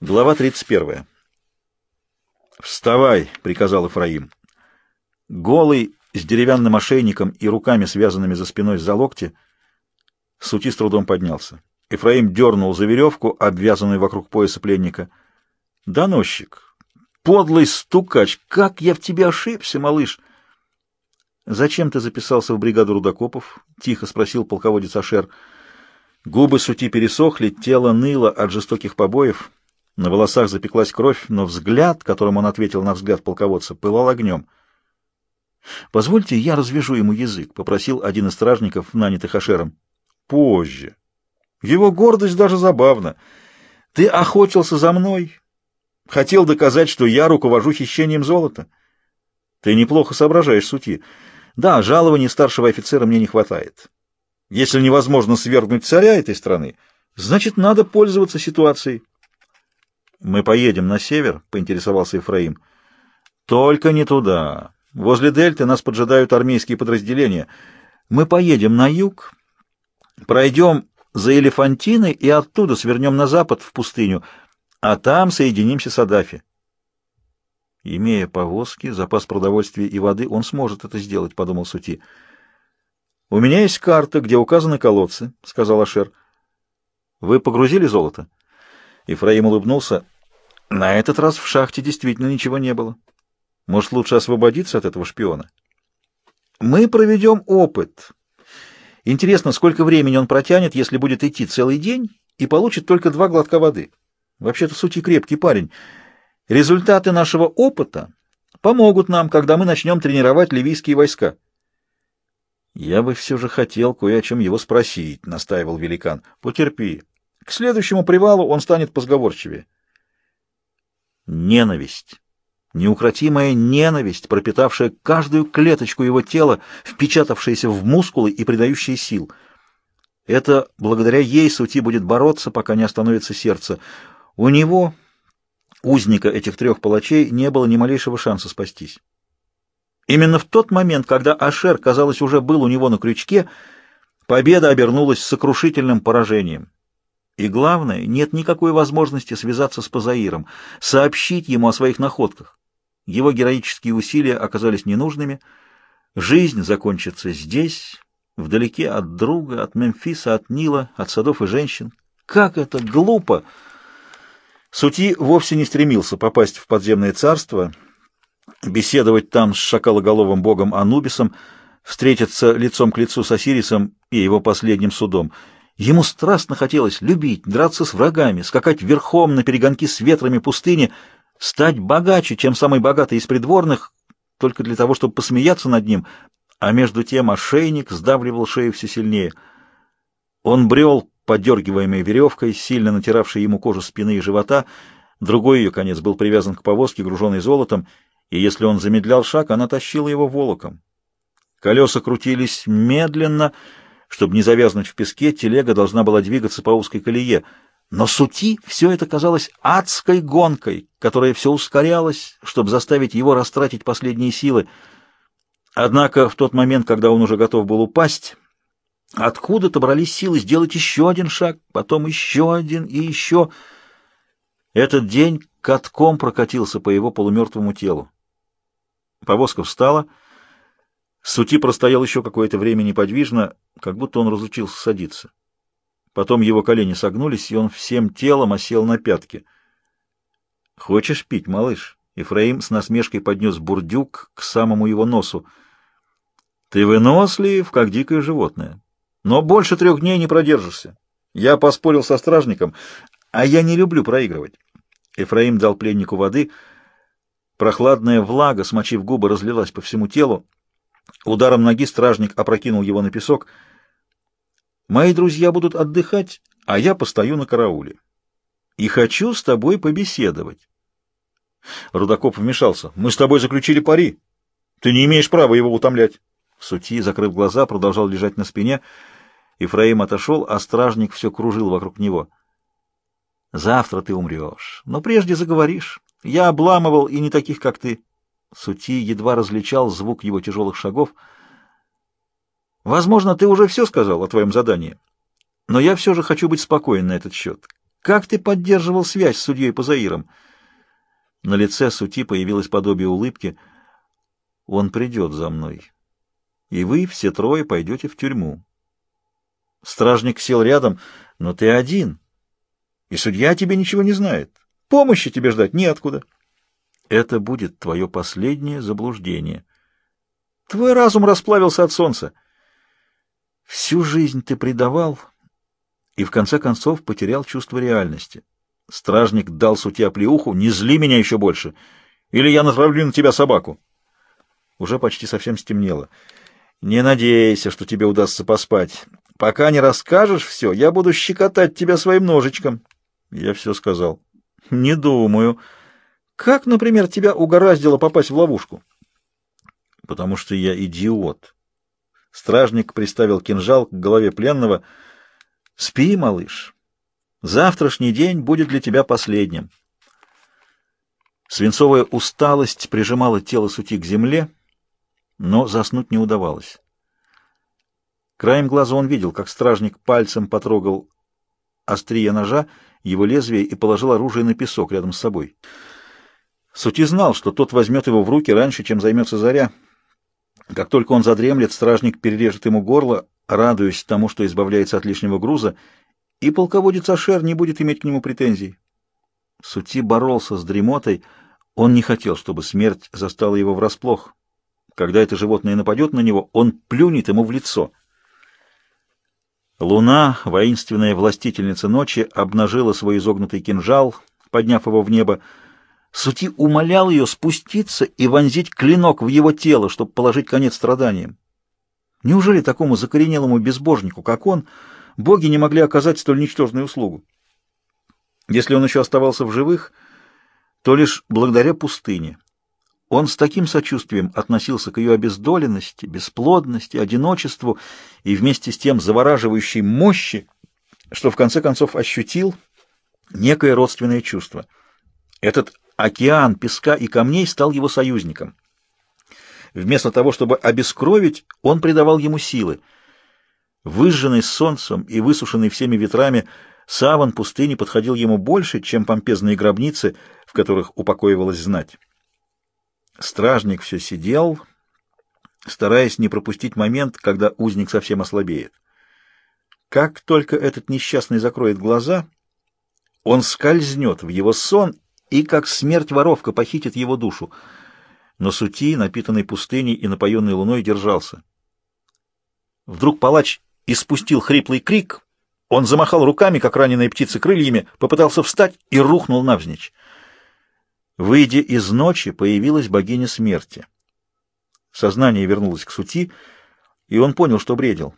Глава 31. «Вставай!» — приказал Ифраим. Голый, с деревянным ошейником и руками, связанными за спиной за локти, Сути с трудом поднялся. Ифраим дернул за веревку, обвязанную вокруг пояса пленника. «Доносчик! Подлый стукач! Как я в тебе ошибся, малыш!» «Зачем ты записался в бригаду рудокопов?» — тихо спросил полководец Ашер. Губы Сути пересохли, тело ныло от жестоких побоев. На волосах запеклась кровь, но взгляд, которым он ответил на взгляд полководца, пылал огнем. «Позвольте, я развяжу ему язык», — попросил один из стражников, нанятых Ашером. «Позже. Его гордость даже забавна. Ты охотился за мной, хотел доказать, что я руковожу хищением золота. Ты неплохо соображаешь, Сути. Да, жалований старшего офицера мне не хватает. Если невозможно свергнуть царя этой страны, значит, надо пользоваться ситуацией». «Мы поедем на север?» — поинтересовался Ефраим. «Только не туда. Возле дельты нас поджидают армейские подразделения. Мы поедем на юг, пройдем за Элефантиной и оттуда свернем на запад, в пустыню, а там соединимся с Адафи». Имея повозки, запас продовольствия и воды, он сможет это сделать, — подумал Сути. — У меня есть карта, где указаны колодцы, — сказал Ашер. — Вы погрузили золото? Ифраим улыбнулся. На этот раз в шахте действительно ничего не было. Может, лучше освободиться от этого шпиона? Мы проведем опыт. Интересно, сколько времени он протянет, если будет идти целый день и получит только два глотка воды. Вообще-то сути крепкий парень. Результаты нашего опыта помогут нам, когда мы начнем тренировать ливийские войска. Я бы все же хотел кое о чем его спросить, настаивал великан. Потерпи. К следующему привалу он станет позговорчивее. Ненависть. Неукротимая ненависть, пропитавшая каждую клеточку его тела, впечатавшаяся в мускулы и придающая сил. Это благодаря ей Сути будет бороться, пока не остановится сердце. У него, узника этих трех палачей, не было ни малейшего шанса спастись. Именно в тот момент, когда Ашер, казалось, уже был у него на крючке, победа обернулась сокрушительным поражением. И главное, нет никакой возможности связаться с Пазаиром, сообщить ему о своих находках. Его героические усилия оказались ненужными. Жизнь закончится здесь, вдалеке от друга, от Мемфиса, от Нила, от садов и женщин. Как это глупо! Сути вовсе не стремился попасть в подземное царство, беседовать там с шакалоголовым богом Анубисом, встретиться лицом к лицу с Осирисом и его последним судом — Ему страстно хотелось любить, драться с врагами, скакать верхом на перегонки с ветрами пустыни, стать богаче, чем самый богатый из придворных, только для того, чтобы посмеяться над ним, а между тем ошейник сдавливал шею все сильнее. Он брел, подергиваемой веревкой, сильно натиравшей ему кожу спины и живота, другой ее конец был привязан к повозке, груженной золотом, и если он замедлял шаг, она тащила его волоком. Колеса крутились медленно, чтобы не завязнуть в песке, телега должна была двигаться по узкой колее. Но сути все это казалось адской гонкой, которая все ускорялась, чтобы заставить его растратить последние силы. Однако в тот момент, когда он уже готов был упасть, откуда-то брались силы сделать еще один шаг, потом еще один и еще. Этот день катком прокатился по его полумертвому телу. Повозка встала — Сути простоял еще какое-то время неподвижно, как будто он разучился садиться. Потом его колени согнулись, и он всем телом осел на пятки. — Хочешь пить, малыш? Ефраим с насмешкой поднес бурдюк к самому его носу. — Ты вынослив, как дикое животное. Но больше трех дней не продержишься. Я поспорил со стражником, а я не люблю проигрывать. Ефраим дал пленнику воды. Прохладная влага, смочив губы, разлилась по всему телу. Ударом ноги стражник опрокинул его на песок. «Мои друзья будут отдыхать, а я постою на карауле. И хочу с тобой побеседовать». Рудокоп вмешался. «Мы с тобой заключили пари. Ты не имеешь права его утомлять». Сути, закрыв глаза, продолжал лежать на спине. Ифраим отошел, а стражник все кружил вокруг него. «Завтра ты умрешь, но прежде заговоришь. Я обламывал и не таких, как ты». Сути едва различал звук его тяжелых шагов. «Возможно, ты уже все сказал о твоем задании, но я все же хочу быть спокоен на этот счет. Как ты поддерживал связь с судьей Пазаиром? На лице Сути появилось подобие улыбки. Он придет за мной. И вы все трое пойдете в тюрьму. Стражник сел рядом. Но ты один. И судья тебе ничего не знает. Помощи тебе ждать неоткуда. Это будет твое последнее заблуждение. Твой разум расплавился от солнца. Всю жизнь ты предавал и в конце концов потерял чувство реальности. Стражник дал сутья плеуху. «Не зли меня еще больше, или я натравлю на тебя собаку». Уже почти совсем стемнело. «Не надейся, что тебе удастся поспать. Пока не расскажешь все, я буду щекотать тебя своим ножичком». Я все сказал. «Не думаю. Как, например, тебя угораздило попасть в ловушку?» «Потому что я идиот». Стражник приставил кинжал к голове пленного. «Спи, малыш. Завтрашний день будет для тебя последним». Свинцовая усталость прижимала тело сути к земле, но заснуть не удавалось. Краем глаза он видел, как стражник пальцем потрогал острие ножа, его лезвие и положил оружие на песок рядом с собой. Сути знал, что тот возьмет его в руки раньше, чем займется заря. Как только он задремлет, стражник перережет ему горло, радуясь тому, что избавляется от лишнего груза, и полководец Ашер не будет иметь к нему претензий. Сути боролся с дремотой, он не хотел, чтобы смерть застала его врасплох. Когда это животное нападет на него, он плюнет ему в лицо. Луна, воинственная властительница ночи, обнажила свой изогнутый кинжал, подняв его в небо, Сути умолял ее спуститься и вонзить клинок в его тело, чтобы положить конец страданиям. Неужели такому закоренелому безбожнику, как он, боги не могли оказать столь ничтожную услугу? Если он еще оставался в живых, то лишь благодаря пустыне. Он с таким сочувствием относился к ее обездоленности, бесплодности, одиночеству и вместе с тем завораживающей мощи, что в конце концов ощутил некое родственное чувство. Этот Океан песка и камней стал его союзником. Вместо того, чтобы обескровить, он придавал ему силы. Выжженный солнцем и высушенный всеми ветрами, саван пустыни подходил ему больше, чем помпезные гробницы, в которых упокоивалась знать. Стражник все сидел, стараясь не пропустить момент, когда узник совсем ослабеет. Как только этот несчастный закроет глаза, он скользнет в его сон и как смерть-воровка похитит его душу. Но Сути, напитанный пустыней и напоенный луной, держался. Вдруг палач испустил хриплый крик, он замахал руками, как раненая птица крыльями, попытался встать и рухнул навзничь. Выйдя из ночи, появилась богиня смерти. Сознание вернулось к Сути, и он понял, что бредил.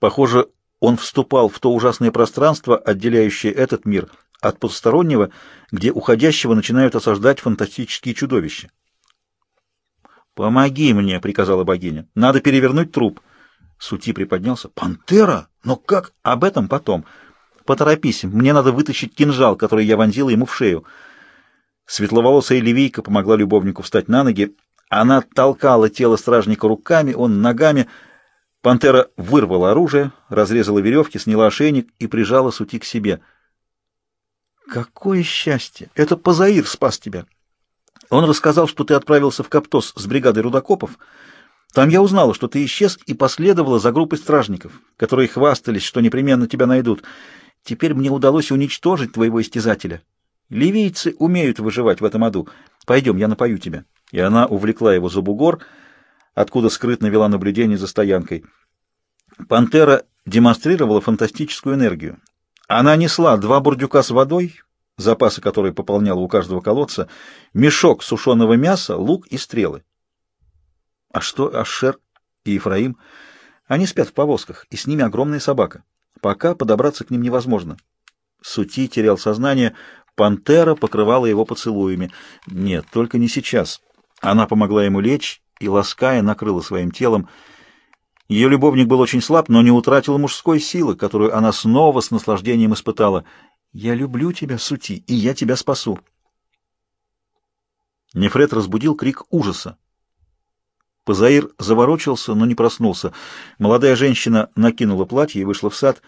Похоже, он вступал в то ужасное пространство, отделяющее этот мир от потустороннего, где уходящего начинают осаждать фантастические чудовища. «Помоги мне», — приказала богиня. «Надо перевернуть труп». Сути приподнялся. «Пантера? Но как? Об этом потом. Поторопись, мне надо вытащить кинжал, который я вонзила ему в шею». Светловолосая ливийка помогла любовнику встать на ноги. Она толкала тело стражника руками, он ногами. Пантера вырвала оружие, разрезала веревки, сняла ошейник и прижала Сути к себе — Какое счастье! Это Пазаир спас тебя. Он рассказал, что ты отправился в Каптос с бригадой рудокопов. Там я узнала, что ты исчез и последовала за группой стражников, которые хвастались, что непременно тебя найдут. Теперь мне удалось уничтожить твоего истязателя. Ливийцы умеют выживать в этом аду. Пойдем, я напою тебя. И она увлекла его за бугор, откуда скрытно вела наблюдение за стоянкой. Пантера демонстрировала фантастическую энергию. Она несла два бурдюка с водой, запасы которой пополняла у каждого колодца, мешок сушеного мяса, лук и стрелы. А что Ашер и Ефраим? Они спят в повозках, и с ними огромная собака. Пока подобраться к ним невозможно. Сути терял сознание, пантера покрывала его поцелуями. Нет, только не сейчас. Она помогла ему лечь и, лаская, накрыла своим телом. Ее любовник был очень слаб, но не утратил мужской силы, которую она снова с наслаждением испытала. «Я люблю тебя, Сути, и я тебя спасу». Нефред разбудил крик ужаса. Пазаир заворочился, но не проснулся. Молодая женщина накинула платье и вышла в сад.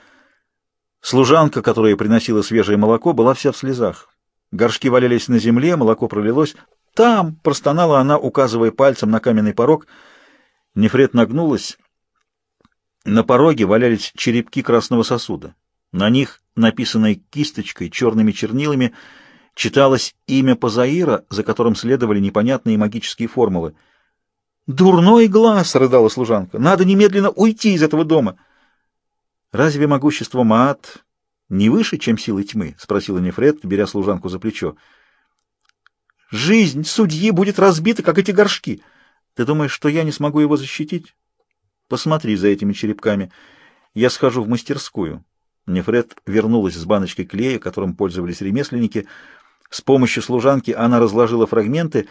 Служанка, которая приносила свежее молоко, была вся в слезах. Горшки валялись на земле, молоко пролилось. «Там!» — простонала она, указывая пальцем на каменный порог. Нефред нагнулась. На пороге валялись черепки красного сосуда. На них, написанное кисточкой, черными чернилами, читалось имя Пазаира, за которым следовали непонятные магические формулы. «Дурной глаз!» — рыдала служанка. «Надо немедленно уйти из этого дома!» «Разве могущество Маат не выше, чем силы тьмы?» — спросила Нефред, беря служанку за плечо. «Жизнь судьи будет разбита, как эти горшки. Ты думаешь, что я не смогу его защитить? Посмотри за этими черепками. Я схожу в мастерскую». Нефред вернулась с баночкой клея, которым пользовались ремесленники. С помощью служанки она разложила фрагменты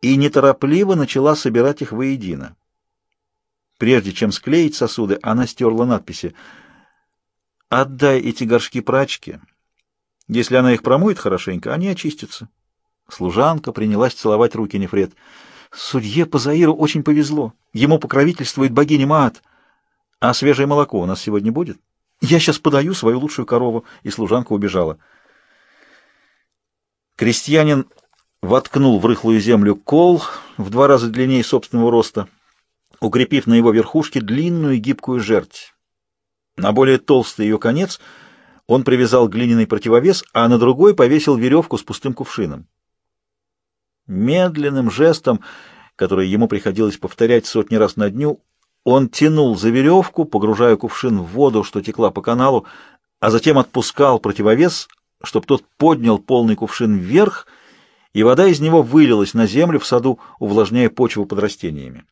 и неторопливо начала собирать их воедино. Прежде чем склеить сосуды, она стерла надписи. «Отдай эти горшки прачке. Если она их промоет хорошенько, они очистятся». Служанка принялась целовать руки Нефред. «Судье Пазаиру очень повезло. Ему покровительствует богиня Маат. А свежее молоко у нас сегодня будет? Я сейчас подаю свою лучшую корову». И служанка убежала. Крестьянин воткнул в рыхлую землю кол в два раза длиннее собственного роста укрепив на его верхушке длинную гибкую жерть. На более толстый ее конец он привязал глиняный противовес, а на другой повесил веревку с пустым кувшином. Медленным жестом, который ему приходилось повторять сотни раз на дню, он тянул за веревку, погружая кувшин в воду, что текла по каналу, а затем отпускал противовес, чтобы тот поднял полный кувшин вверх, и вода из него вылилась на землю в саду, увлажняя почву под растениями.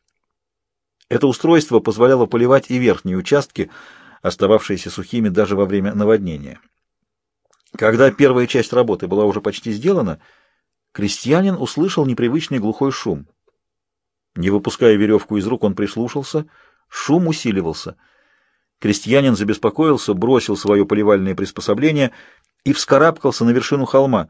Это устройство позволяло поливать и верхние участки, остававшиеся сухими даже во время наводнения. Когда первая часть работы была уже почти сделана, крестьянин услышал непривычный глухой шум. Не выпуская веревку из рук, он прислушался. Шум усиливался. Крестьянин забеспокоился, бросил свое поливальное приспособление и вскарабкался на вершину холма.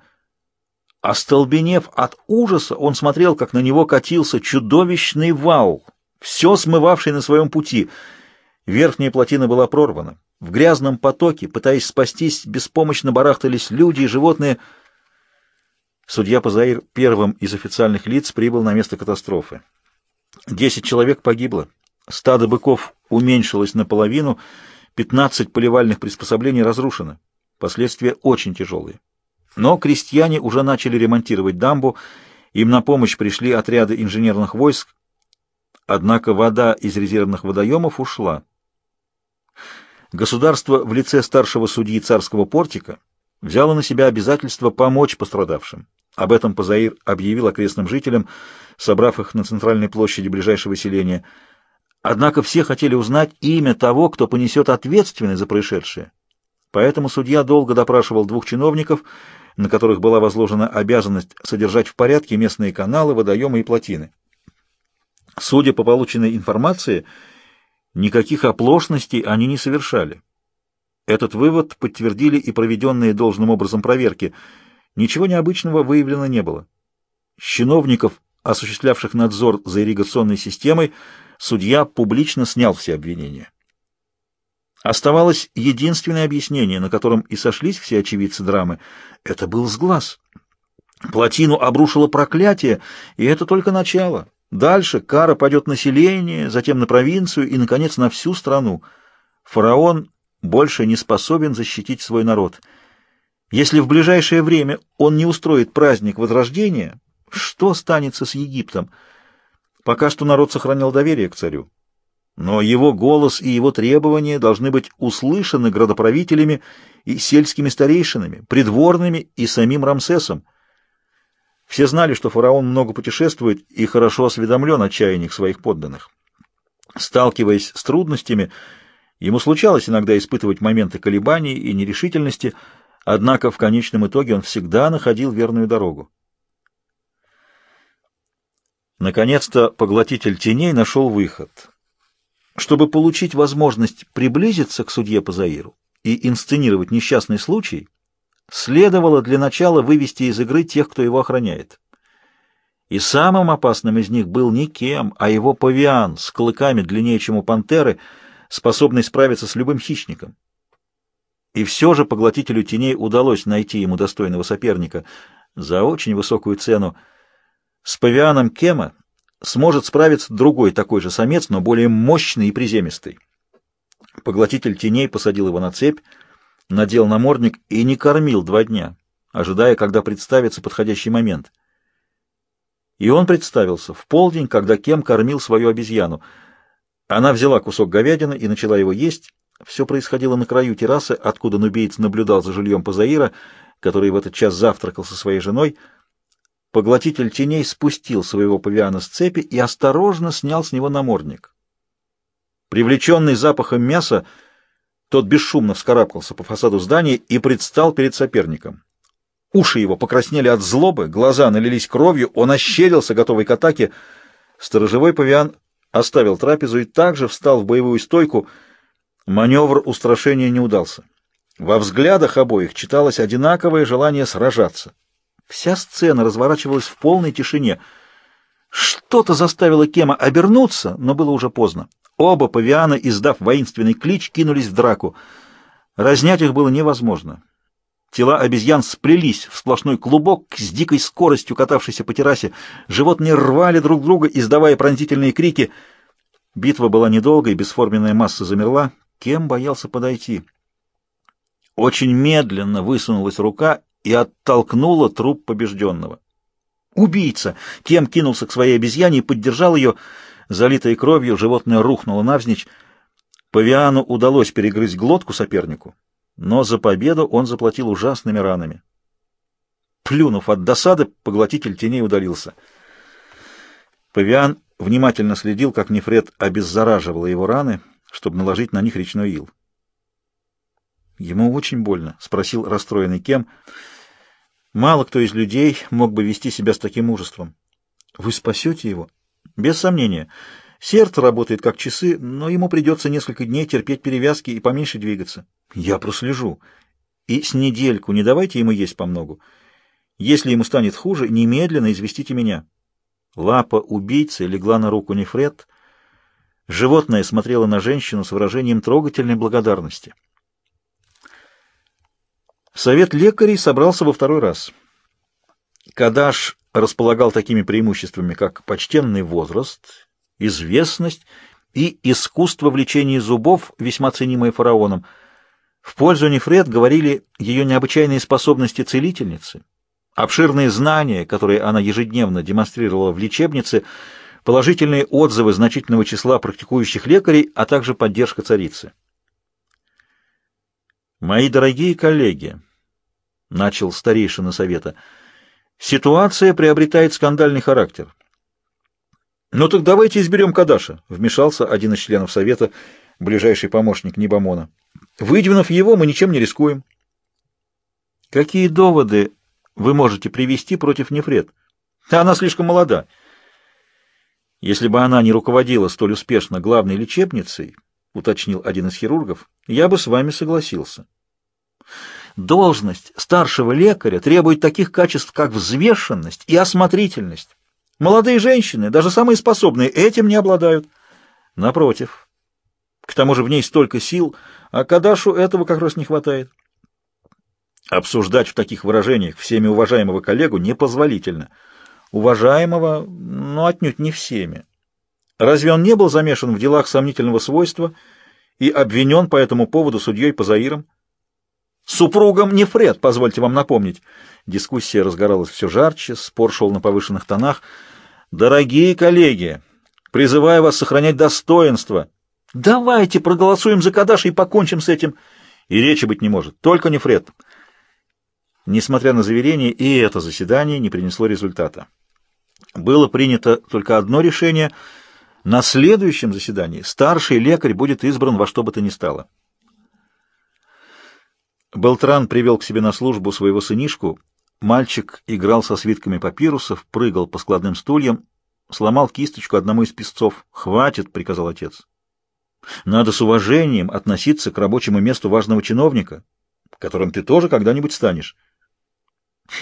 Остолбенев от ужаса, он смотрел, как на него катился чудовищный вал — все смывавший на своем пути. Верхняя плотина была прорвана. В грязном потоке, пытаясь спастись, беспомощно барахтались люди и животные. Судья Пазаир первым из официальных лиц прибыл на место катастрофы. Десять человек погибло. Стадо быков уменьшилось наполовину, пятнадцать поливальных приспособлений разрушено. Последствия очень тяжелые. Но крестьяне уже начали ремонтировать дамбу, им на помощь пришли отряды инженерных войск, Однако вода из резервных водоемов ушла. Государство в лице старшего судьи царского портика взяло на себя обязательство помочь пострадавшим. Об этом Пазаир объявил окрестным жителям, собрав их на центральной площади ближайшего селения. Однако все хотели узнать имя того, кто понесет ответственность за происшедшее. Поэтому судья долго допрашивал двух чиновников, на которых была возложена обязанность содержать в порядке местные каналы, водоемы и плотины. Судя по полученной информации, никаких оплошностей они не совершали. Этот вывод подтвердили и проведенные должным образом проверки. Ничего необычного выявлено не было. С чиновников, осуществлявших надзор за ирригационной системой, судья публично снял все обвинения. Оставалось единственное объяснение, на котором и сошлись все очевидцы драмы. Это был сглаз. Плотину обрушило проклятие, и это только начало. Дальше кара пойдет население, затем на провинцию и, наконец, на всю страну. Фараон больше не способен защитить свой народ. Если в ближайшее время он не устроит праздник Возрождения, что станется с Египтом? Пока что народ сохранял доверие к царю. Но его голос и его требования должны быть услышаны градоправителями и сельскими старейшинами, придворными и самим Рамсесом. Все знали, что фараон много путешествует и хорошо осведомлен о чаяниях своих подданных. Сталкиваясь с трудностями, ему случалось иногда испытывать моменты колебаний и нерешительности, однако в конечном итоге он всегда находил верную дорогу. Наконец-то поглотитель теней нашел выход. Чтобы получить возможность приблизиться к судье Пазаиру и инсценировать несчастный случай, Следовало для начала вывести из игры тех, кто его охраняет. И самым опасным из них был не Кем, а его павиан с клыками длиннее, чем у пантеры, способный справиться с любым хищником. И все же поглотителю теней удалось найти ему достойного соперника за очень высокую цену. С павианом Кема сможет справиться другой такой же самец, но более мощный и приземистый. Поглотитель теней посадил его на цепь, надел намордник и не кормил два дня, ожидая, когда представится подходящий момент. И он представился в полдень, когда Кем кормил свою обезьяну. Она взяла кусок говядины и начала его есть. Все происходило на краю террасы, откуда нубиец наблюдал за жильем Пазаира, который в этот час завтракал со своей женой. Поглотитель теней спустил своего павиана с цепи и осторожно снял с него намордник. Привлеченный запахом мяса, тот бесшумно вскарабкался по фасаду здания и предстал перед соперником. Уши его покраснели от злобы, глаза налились кровью, он ощерился, готовый к атаке. Сторожевой павиан оставил трапезу и также встал в боевую стойку. Маневр устрашения не удался. Во взглядах обоих читалось одинаковое желание сражаться. Вся сцена разворачивалась в полной тишине. Что-то заставило Кема обернуться, но было уже поздно. Оба павиана, издав воинственный клич, кинулись в драку. Разнять их было невозможно. Тела обезьян сплелись в сплошной клубок с дикой скоростью катавшейся по террасе. Животные рвали друг друга, издавая пронзительные крики. Битва была недолгой, бесформенная масса замерла. Кем боялся подойти? Очень медленно высунулась рука и оттолкнула труп побежденного. «Убийца!» Кем кинулся к своей обезьяне и поддержал ее. Залитая кровью, животное рухнуло навзничь. Павиану удалось перегрызть глотку сопернику, но за победу он заплатил ужасными ранами. Плюнув от досады, поглотитель теней удалился. Павиан внимательно следил, как Нефред обеззараживала его раны, чтобы наложить на них речной ил. «Ему очень больно?» — спросил расстроенный Кем. «Мало кто из людей мог бы вести себя с таким мужеством. Вы спасете его?» Без сомнения. Сердце работает как часы, но ему придется несколько дней терпеть перевязки и поменьше двигаться. Я прослежу. И с недельку не давайте ему есть помногу. Если ему станет хуже, немедленно известите меня. Лапа убийцы легла на руку Нефред. Животное смотрело на женщину с выражением трогательной благодарности. Совет лекарей собрался во второй раз. Кадаш располагал такими преимуществами, как почтенный возраст, известность и искусство влечения зубов, весьма ценимое фараоном. В пользу Нефред говорили ее необычайные способности целительницы, обширные знания, которые она ежедневно демонстрировала в лечебнице, положительные отзывы значительного числа практикующих лекарей, а также поддержка царицы. «Мои дорогие коллеги», — начал старейшина совета, — Ситуация приобретает скандальный характер. «Ну так давайте изберем Кадаша», — вмешался один из членов Совета, ближайший помощник Небомона. «Выдвинув его, мы ничем не рискуем». «Какие доводы вы можете привести против Нефред? Она слишком молода. Если бы она не руководила столь успешно главной лечебницей, — уточнил один из хирургов, — я бы с вами согласился». Должность старшего лекаря требует таких качеств, как взвешенность и осмотрительность. Молодые женщины, даже самые способные, этим не обладают. Напротив. К тому же в ней столько сил, а Кадашу этого как раз не хватает. Обсуждать в таких выражениях всеми уважаемого коллегу непозволительно. Уважаемого, но отнюдь не всеми. Разве он не был замешан в делах сомнительного свойства и обвинен по этому поводу судьей Пазаиром? Супругом не Фред, позвольте вам напомнить. Дискуссия разгоралась все жарче, спор шел на повышенных тонах. Дорогие коллеги, призываю вас сохранять достоинство. Давайте проголосуем за Кадаш и покончим с этим. И речи быть не может, только не Фред. Несмотря на заверение, и это заседание не принесло результата. Было принято только одно решение. На следующем заседании старший лекарь будет избран во что бы то ни стало. Белтран привел к себе на службу своего сынишку. Мальчик играл со свитками папирусов, прыгал по складным стульям, сломал кисточку одному из песцов. «Хватит», — приказал отец. «Надо с уважением относиться к рабочему месту важного чиновника, которым ты тоже когда-нибудь станешь.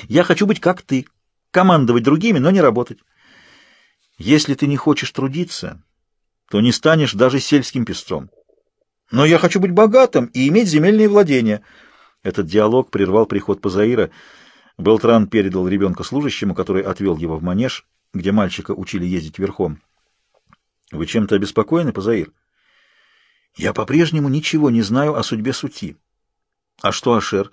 Я хочу быть как ты, командовать другими, но не работать. Если ты не хочешь трудиться, то не станешь даже сельским песцом. Но я хочу быть богатым и иметь земельные владения». Этот диалог прервал приход Пазаира. Белтран передал ребенка служащему, который отвел его в манеж, где мальчика учили ездить верхом. — Вы чем-то обеспокоены, Пазаир? — Я по-прежнему ничего не знаю о судьбе Сути. — А что Ашер?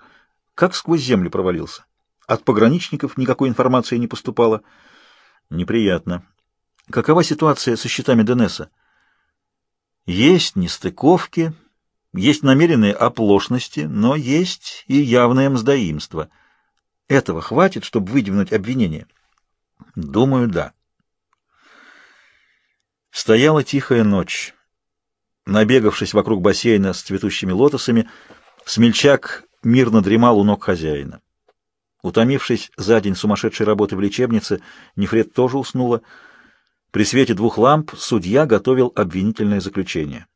Как сквозь землю провалился? От пограничников никакой информации не поступало. — Неприятно. — Какова ситуация со счетами Денеса? — Есть нестыковки, есть намеренные оплошности, но есть и явное мздоимство. Этого хватит, чтобы выдвинуть обвинение? Думаю, да. Стояла тихая ночь. Набегавшись вокруг бассейна с цветущими лотосами, смельчак мирно дремал у ног хозяина. Утомившись за день сумасшедшей работы в лечебнице, Нефред тоже уснула. При свете двух ламп судья готовил обвинительное заключение.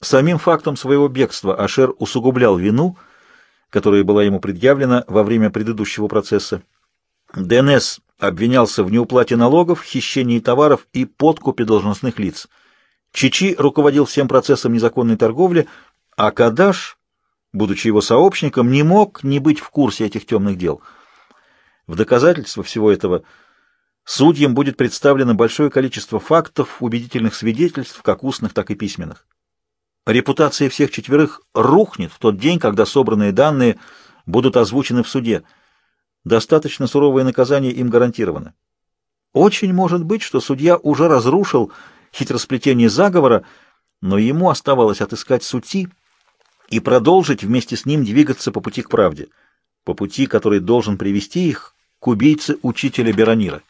Самим фактом своего бегства Ашер усугублял вину, которая была ему предъявлена во время предыдущего процесса. ДНС обвинялся в неуплате налогов, хищении товаров и подкупе должностных лиц. Чичи руководил всем процессом незаконной торговли, а Кадаш, будучи его сообщником, не мог не быть в курсе этих темных дел. В доказательство всего этого судьям будет представлено большое количество фактов, убедительных свидетельств, как устных, так и письменных. Репутация всех четверых рухнет в тот день, когда собранные данные будут озвучены в суде. Достаточно суровое наказание им гарантировано. Очень может быть, что судья уже разрушил хитросплетение заговора, но ему оставалось отыскать сути и продолжить вместе с ним двигаться по пути к правде, по пути, который должен привести их к убийце учителя Беронира.